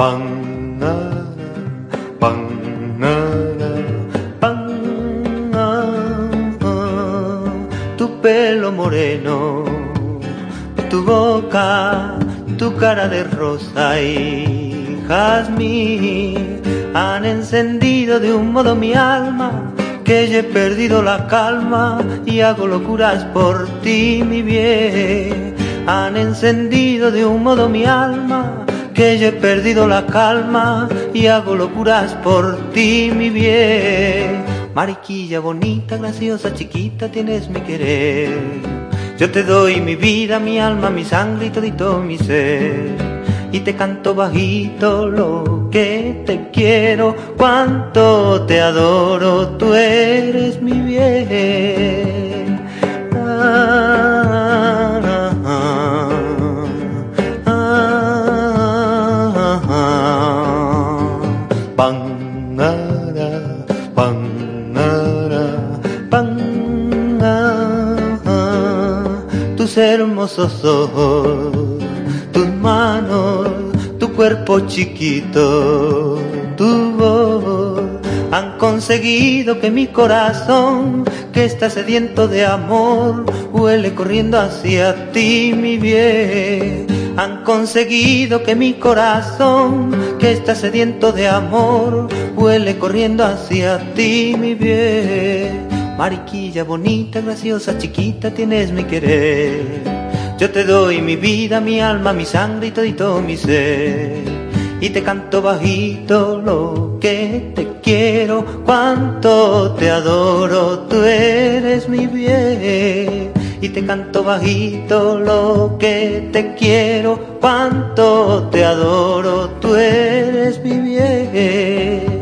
banana, banana, banana, tu pelo moreno, tu boca, tu cara de rosa y jazmín han encendido de un modo mi alma que yo he perdido la calma y hago locuras por ti, mi bien. Han encendido de un modo mi alma que yo he perdido la calma y hago locuras por ti, mi bien. Mariquilla bonita, graciosa, chiquita, tienes mi querer. Yo te doy mi vida, mi alma, mi sangre y todito mi ser y te canto bajito lo que te quiero, cuánto te adoro, tú eres mi bien. Pangara, pangara, tus hermosos ojos tus manos, tu cuerpo chiquito, tu voz, han conseguido que mi corazón, que está sediento de amor, huele corriendo hacia ti, mi bien. Han conseguido que mi corazón, que está sediento de amor, huele corriendo hacia ti, mi bien. Mariquilla bonita, graciosa, chiquita, tienes mi querer. Yo te doy mi vida, mi alma, mi sangre y todito mi ser. Y te canto bajito lo que te quiero, cuánto te adoro, tú eres mi bien. Y te canto bajito lo que te quiero, cuánto te adoro, tú eres mi bien.